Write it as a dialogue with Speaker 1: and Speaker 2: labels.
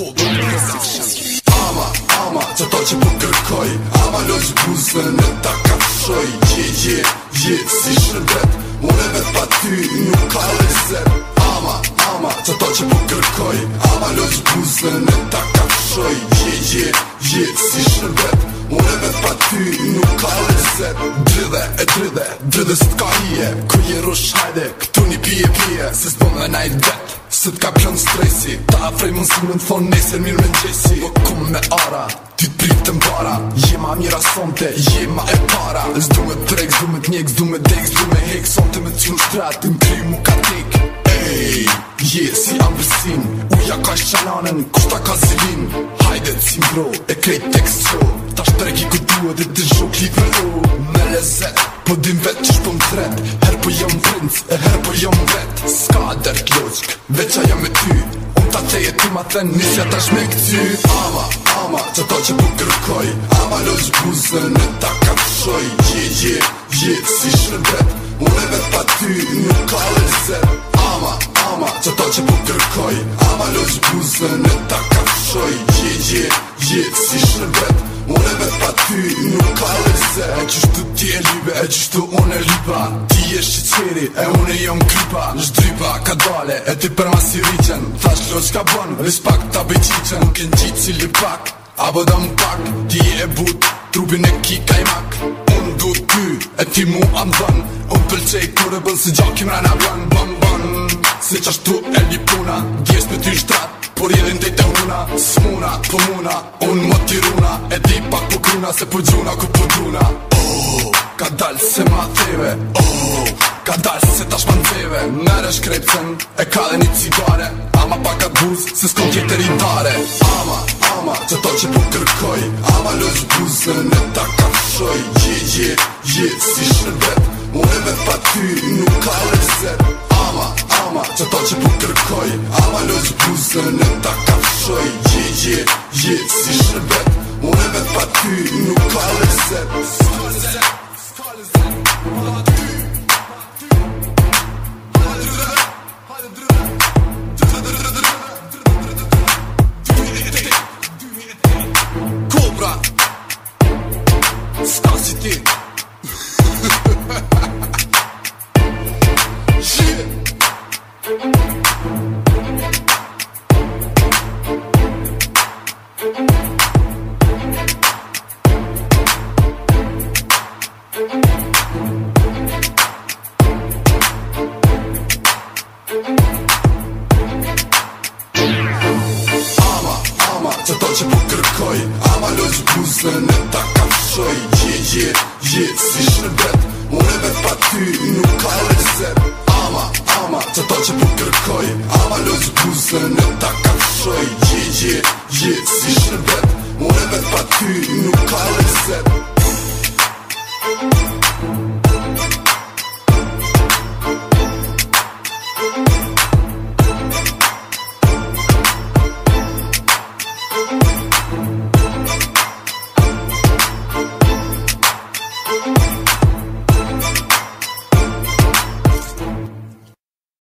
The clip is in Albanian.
Speaker 1: kodë Ama, ama, që to që për po kërkoj Ama, loj që buzën në ta kapshoj Je, je, je, si shërbet Mune me pa ty, nuk ka lezer Ama, ama, që to që për po kërkoj Ama, loj që buzën në ta kapshoj Je, je, je, si shërbet Unë e pa ty nuk ka reset Dridhe e dridhe, dridhe së t'ka hije Ku je rush hajde, këtu një pije pije Se s'po me na i se t'ka pjën stresi Ta afrej më nësë më në thonë nesër mirë me gjesi Më po kumë me ara, ty t'prit të mbara Jema mira sonte, jema e para Zdu me trek, zdu me t'njek, zdu me dek, zdu me hek Sonte me t'ju në shtrat, në kri mu ka tek Ej, hey. Yeah, si ambrësin Uja ka shqalanën, kushta ka zilin Hajde, cim bro, e krejt tekst qo Ta shtregi ku duhet e të zhok li vero Me lezet, po dim vet që shpo më tret Her po jam vrinc, e her po jam vet Ska der t'loqk, veqa jam e ty Un ta te e ty ma ten, nisja ta shme
Speaker 2: këty Ama, ama, që ta që po kërkoj Ama loq buzën e ta kapshoj Yeah, yeah, yeah, si shërbet Un e vet pa ty, nuk ka le shkoj Ama lojt buzve në ta ka shoj Je, je, je, si shërbet Une vet pa ty, nuk ka lese E qështu ti e libe, e qështu une lipa Ti e shqeceri, e une jom krypa Në shdrypa, ka dale, e ti përma si rigen Thash lojt ka bon, respect ta bejqicen
Speaker 1: Nuk e në gjitë cili pak, abo da më pak Ti e but, trupin e ki ka i mak Unë du ty, e ti mu am dhën Unë pëlqej, kur e bën, si gjokim rana bënë Bënë, bënë Si qashtu e një puna Djes me ty shtrat Por jedin dhe të una Smuna, po muna Unë më tiruna E di pak po kruna Se po gjuna ku po Oh, ka dal se ma theve Oh, ka dal se tash ma theve Mere shkrepcen E ka dhe një cigare Ama pak ka buz Se s'kon tjetër i tare Ama, ama Që to që po kërkoj
Speaker 3: Ama lëz buzën Në ta ka shoj Je, je, je Si shërbet Unë e me pa ty Nuk ka që ta që për po Ama lëz buzë në ta kafshoj Je, je, je, si shërbet Mune me pa ty nuk ka leset Ama, ama, që to që po kërkoj Ama loj që buzën takam ta kafshoj Je, je, je, si shërbet Mune me pa ty, nuk ka e rezep Ama, ama, që to që po kërkoj Ama loj që buzën takam ta Gjit, gjit, gjit, si shërbet Më ne vetë pa ty nuk ka në